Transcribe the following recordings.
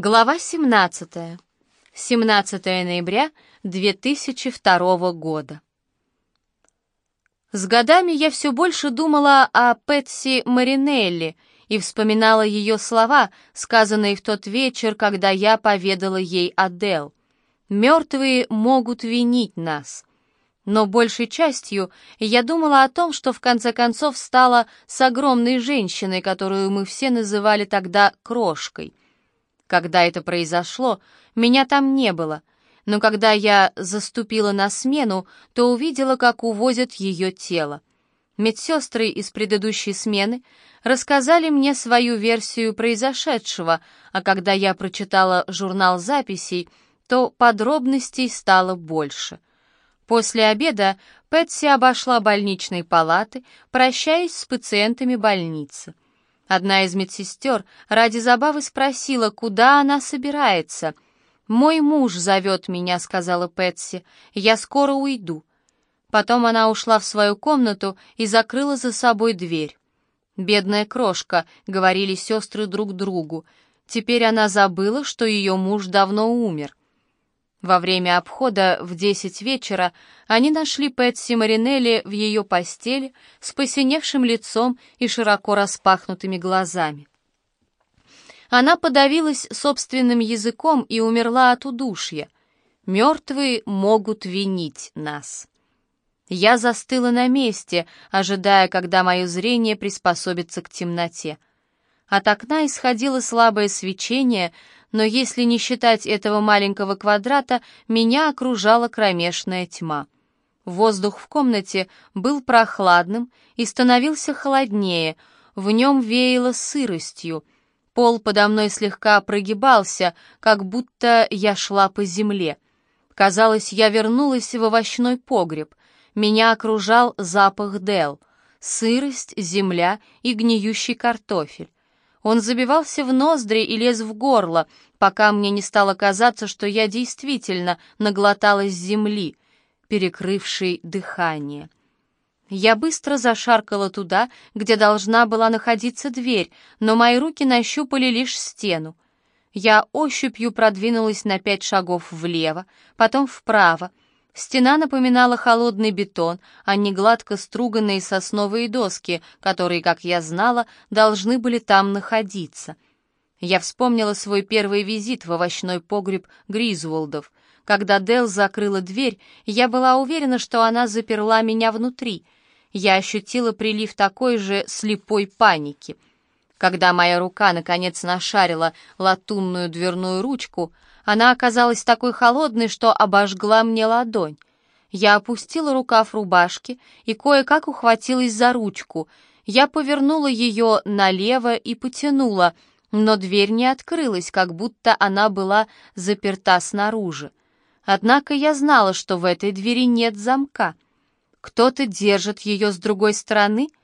Глава 17. 17 ноября 2002 года. С годами я все больше думала о Пэтси Маринелли и вспоминала ее слова, сказанные в тот вечер, когда я поведала ей о Дел. «Мертвые могут винить нас». Но большей частью я думала о том, что в конце концов стала с огромной женщиной, которую мы все называли тогда «крошкой». Когда это произошло, меня там не было, но когда я заступила на смену, то увидела, как увозят ее тело. Медсестры из предыдущей смены рассказали мне свою версию произошедшего, а когда я прочитала журнал записей, то подробностей стало больше. После обеда Пэтси обошла больничные палаты, прощаясь с пациентами больницы. Одна из медсестер ради забавы спросила, куда она собирается. «Мой муж зовет меня», — сказала Пэтси. «Я скоро уйду». Потом она ушла в свою комнату и закрыла за собой дверь. «Бедная крошка», — говорили сестры друг другу. Теперь она забыла, что ее муж давно умер. Во время обхода в десять вечера они нашли Пэтси Маринелли в ее постели с посиневшим лицом и широко распахнутыми глазами. Она подавилась собственным языком и умерла от удушья. Мертвые могут винить нас. Я застыла на месте, ожидая, когда мое зрение приспособится к темноте. От окна исходило слабое свечение, но если не считать этого маленького квадрата, меня окружала кромешная тьма. Воздух в комнате был прохладным и становился холоднее, в нем веяло сыростью. Пол подо мной слегка прогибался, как будто я шла по земле. Казалось, я вернулась в овощной погреб. Меня окружал запах дел, сырость, земля и гниющий картофель. Он забивался в ноздри и лез в горло, пока мне не стало казаться, что я действительно наглоталась земли, перекрывшей дыхание. Я быстро зашаркала туда, где должна была находиться дверь, но мои руки нащупали лишь стену. Я ощупью продвинулась на пять шагов влево, потом вправо, Стена напоминала холодный бетон, а не гладко струганные сосновые доски, которые, как я знала, должны были там находиться. Я вспомнила свой первый визит в овощной погреб Гризволдов. Когда Дел закрыла дверь, я была уверена, что она заперла меня внутри. Я ощутила прилив такой же слепой паники. Когда моя рука наконец нашарила латунную дверную ручку — она оказалась такой холодной, что обожгла мне ладонь. Я опустила рукав рубашки и кое-как ухватилась за ручку. Я повернула ее налево и потянула, но дверь не открылась, как будто она была заперта снаружи. Однако я знала, что в этой двери нет замка. Кто-то держит ее с другой стороны —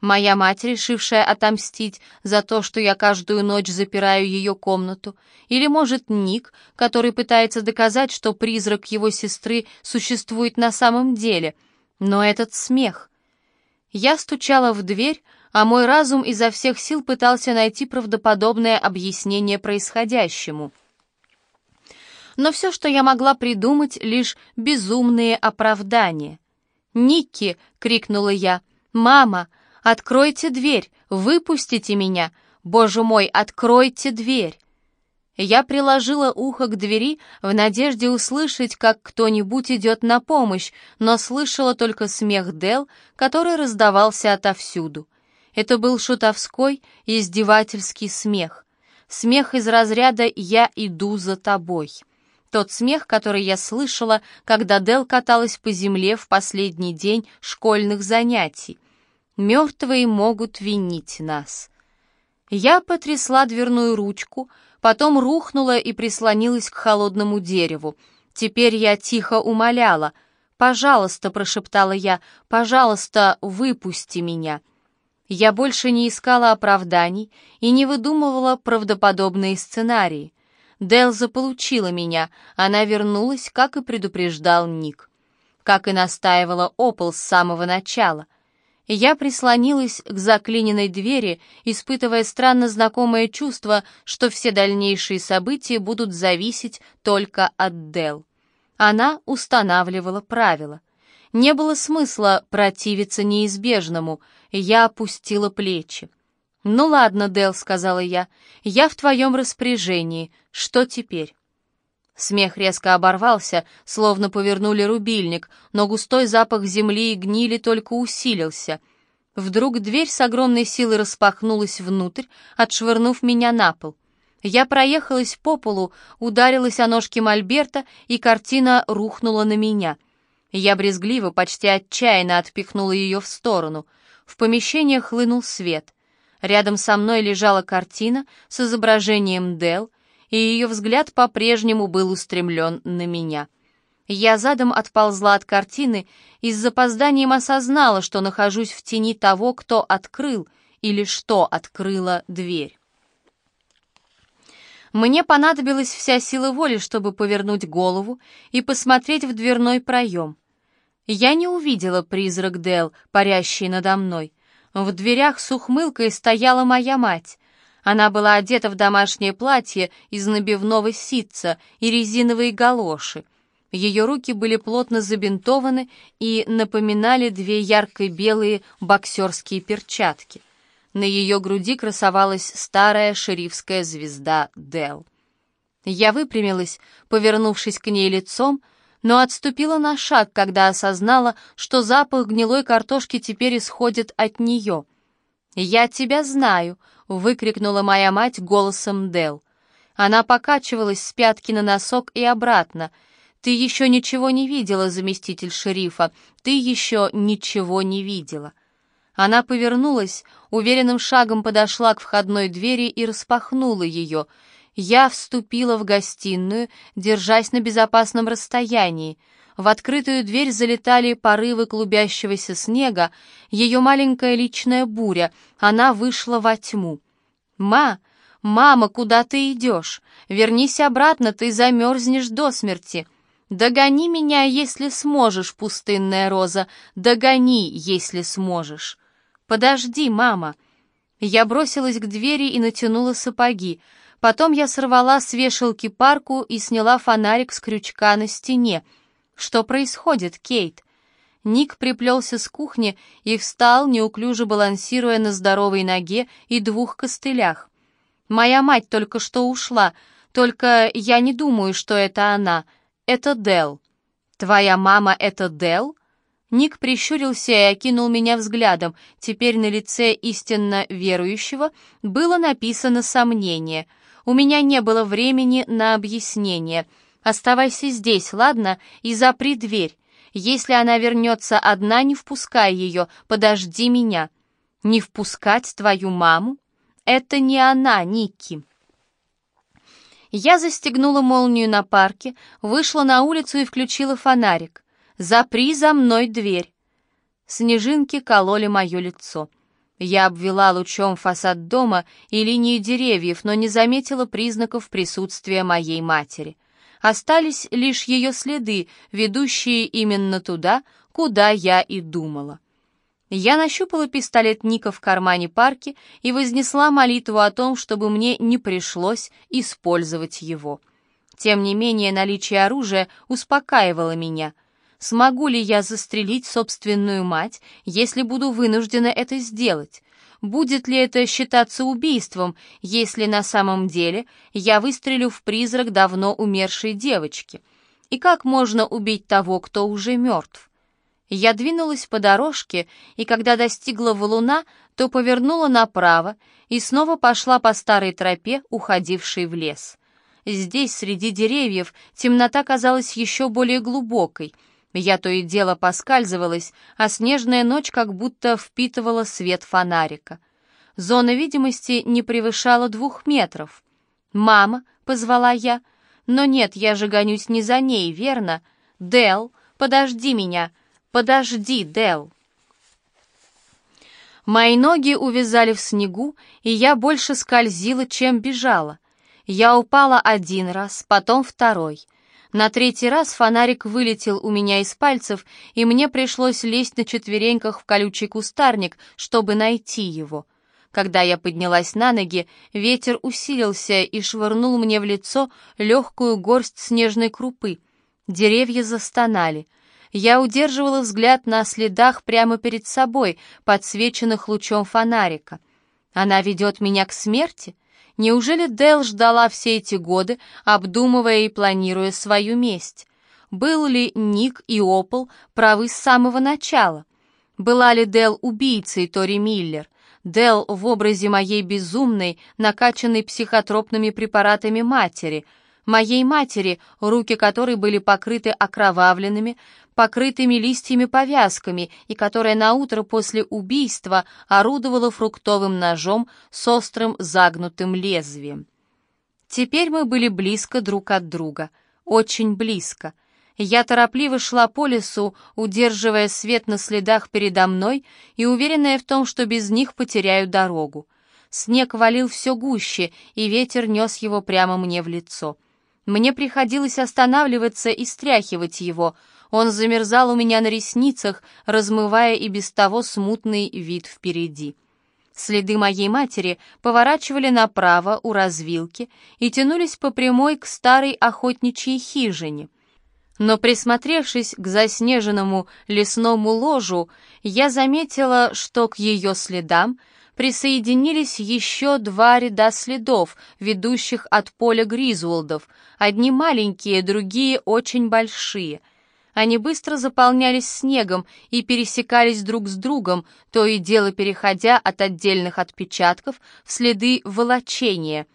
Моя мать, решившая отомстить за то, что я каждую ночь запираю ее комнату, или, может, Ник, который пытается доказать, что призрак его сестры существует на самом деле. Но этот смех... Я стучала в дверь, а мой разум изо всех сил пытался найти правдоподобное объяснение происходящему. Но все, что я могла придумать, лишь безумные оправдания. «Никки!» — крикнула я. «Мама! «Откройте дверь! Выпустите меня! Боже мой, откройте дверь!» Я приложила ухо к двери в надежде услышать, как кто-нибудь идет на помощь, но слышала только смех Дел, который раздавался отовсюду. Это был шутовской, издевательский смех. Смех из разряда «я иду за тобой». Тот смех, который я слышала, когда Дел каталась по земле в последний день школьных занятий. Мертвые могут винить нас. Я потрясла дверную ручку, потом рухнула и прислонилась к холодному дереву. Теперь я тихо умоляла. «Пожалуйста», — прошептала я, — «пожалуйста, выпусти меня». Я больше не искала оправданий и не выдумывала правдоподобные сценарии. Дел заполучила меня, она вернулась, как и предупреждал Ник. Как и настаивала Опол с самого начала — Я прислонилась к заклиненной двери, испытывая странно знакомое чувство, что все дальнейшие события будут зависеть только от Дел. Она устанавливала правила. Не было смысла противиться неизбежному, я опустила плечи. «Ну ладно, Дел», — сказала я, — «я в твоем распоряжении. Что теперь?» Смех резко оборвался, словно повернули рубильник, но густой запах земли и гнили только усилился. Вдруг дверь с огромной силой распахнулась внутрь, отшвырнув меня на пол. Я проехалась по полу, ударилась о ножки мольберта, и картина рухнула на меня. Я брезгливо, почти отчаянно отпихнула ее в сторону. В помещение хлынул свет. Рядом со мной лежала картина с изображением Дел, и ее взгляд по-прежнему был устремлен на меня. Я задом отползла от картины и с запозданием осознала, что нахожусь в тени того, кто открыл или что открыла дверь. Мне понадобилась вся сила воли, чтобы повернуть голову и посмотреть в дверной проем. Я не увидела призрак Дел, парящий надо мной. В дверях с ухмылкой стояла моя мать. Она была одета в домашнее платье из набивного ситца и резиновые галоши. Ее руки были плотно забинтованы и напоминали две ярко-белые боксерские перчатки. На ее груди красовалась старая шерифская звезда Дел. Я выпрямилась, повернувшись к ней лицом, но отступила на шаг, когда осознала, что запах гнилой картошки теперь исходит от нее. «Я тебя знаю», — выкрикнула моя мать голосом Дел. Она покачивалась с пятки на носок и обратно. «Ты еще ничего не видела, заместитель шерифа, ты еще ничего не видела». Она повернулась, уверенным шагом подошла к входной двери и распахнула ее. Я вступила в гостиную, держась на безопасном расстоянии. В открытую дверь залетали порывы клубящегося снега, ее маленькая личная буря, она вышла во тьму. «Ма! Мама, куда ты идешь? Вернись обратно, ты замерзнешь до смерти!» «Догони меня, если сможешь, пустынная роза, догони, если сможешь!» «Подожди, мама!» Я бросилась к двери и натянула сапоги. Потом я сорвала с вешалки парку и сняла фонарик с крючка на стене — «Что происходит, Кейт?» Ник приплелся с кухни и встал, неуклюже балансируя на здоровой ноге и двух костылях. «Моя мать только что ушла, только я не думаю, что это она. Это Дел. «Твоя мама — это Дел? Ник прищурился и окинул меня взглядом. Теперь на лице истинно верующего было написано сомнение. У меня не было времени на объяснение — Оставайся здесь, ладно, и запри дверь. Если она вернется одна, не впускай ее, подожди меня. Не впускать твою маму? Это не она, Никки. Я застегнула молнию на парке, вышла на улицу и включила фонарик. «Запри за мной дверь!» Снежинки кололи мое лицо. Я обвела лучом фасад дома и линии деревьев, но не заметила признаков присутствия моей матери — Остались лишь ее следы, ведущие именно туда, куда я и думала. Я нащупала пистолет Ника в кармане парки и вознесла молитву о том, чтобы мне не пришлось использовать его. Тем не менее, наличие оружия успокаивало меня. Смогу ли я застрелить собственную мать, если буду вынуждена это сделать? Будет ли это считаться убийством, если на самом деле я выстрелю в призрак давно умершей девочки? И как можно убить того, кто уже мертв? Я двинулась по дорожке, и когда достигла валуна, то повернула направо и снова пошла по старой тропе, уходившей в лес. Здесь, среди деревьев, темнота казалась еще более глубокой — я то и дело поскальзывалась, а снежная ночь как будто впитывала свет фонарика. Зона видимости не превышала двух метров. «Мама», — позвала я, — «но нет, я же гонюсь не за ней, верно? Дел, подожди меня, подожди, Дел». Мои ноги увязали в снегу, и я больше скользила, чем бежала. Я упала один раз, потом второй — На третий раз фонарик вылетел у меня из пальцев, и мне пришлось лезть на четвереньках в колючий кустарник, чтобы найти его. Когда я поднялась на ноги, ветер усилился и швырнул мне в лицо легкую горсть снежной крупы. Деревья застонали. Я удерживала взгляд на следах прямо перед собой, подсвеченных лучом фонарика. Она ведет меня к смерти? Неужели Дел ждала все эти годы, обдумывая и планируя свою месть? Был ли Ник и Опол правы с самого начала? Была ли Дел убийцей Тори Миллер? Дел в образе моей безумной, накачанной психотропными препаратами матери, моей матери, руки которой были покрыты окровавленными, покрытыми листьями-повязками и которая наутро после убийства орудовала фруктовым ножом с острым загнутым лезвием. Теперь мы были близко друг от друга, очень близко. Я торопливо шла по лесу, удерживая свет на следах передо мной и уверенная в том, что без них потеряю дорогу. Снег валил все гуще, и ветер нес его прямо мне в лицо. Мне приходилось останавливаться и стряхивать его — он замерзал у меня на ресницах, размывая и без того смутный вид впереди. Следы моей матери поворачивали направо у развилки и тянулись по прямой к старой охотничьей хижине. Но присмотревшись к заснеженному лесному ложу, я заметила, что к ее следам присоединились еще два ряда следов, ведущих от поля Гризволдов, одни маленькие, другие очень большие — они быстро заполнялись снегом и пересекались друг с другом, то и дело переходя от отдельных отпечатков в следы волочения.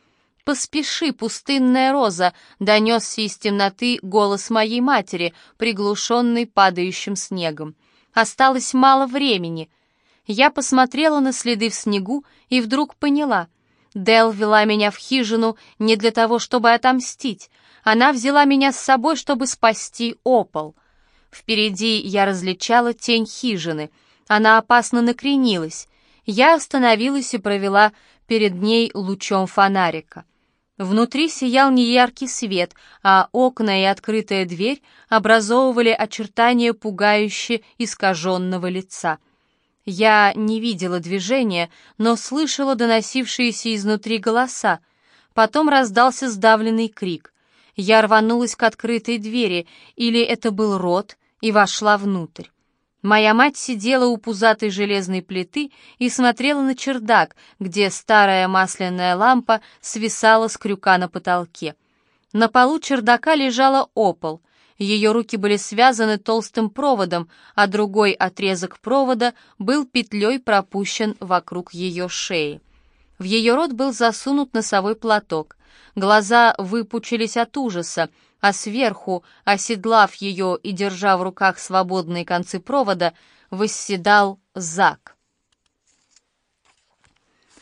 «Поспеши, пустынная роза!» — донесся из темноты голос моей матери, приглушенный падающим снегом. «Осталось мало времени». Я посмотрела на следы в снегу и вдруг поняла. Дел вела меня в хижину не для того, чтобы отомстить. Она взяла меня с собой, чтобы спасти опол. Впереди я различала тень хижины. Она опасно накренилась. Я остановилась и провела перед ней лучом фонарика. Внутри сиял неяркий свет, а окна и открытая дверь образовывали очертания пугающе искаженного лица. Я не видела движения, но слышала доносившиеся изнутри голоса. Потом раздался сдавленный крик. Я рванулась к открытой двери, или это был рот, и вошла внутрь. Моя мать сидела у пузатой железной плиты и смотрела на чердак, где старая масляная лампа свисала с крюка на потолке. На полу чердака лежала опол. Ее руки были связаны толстым проводом, а другой отрезок провода был петлей пропущен вокруг ее шеи. В ее рот был засунут носовой платок. Глаза выпучились от ужаса, а сверху, оседлав ее и держа в руках свободные концы провода, восседал Зак.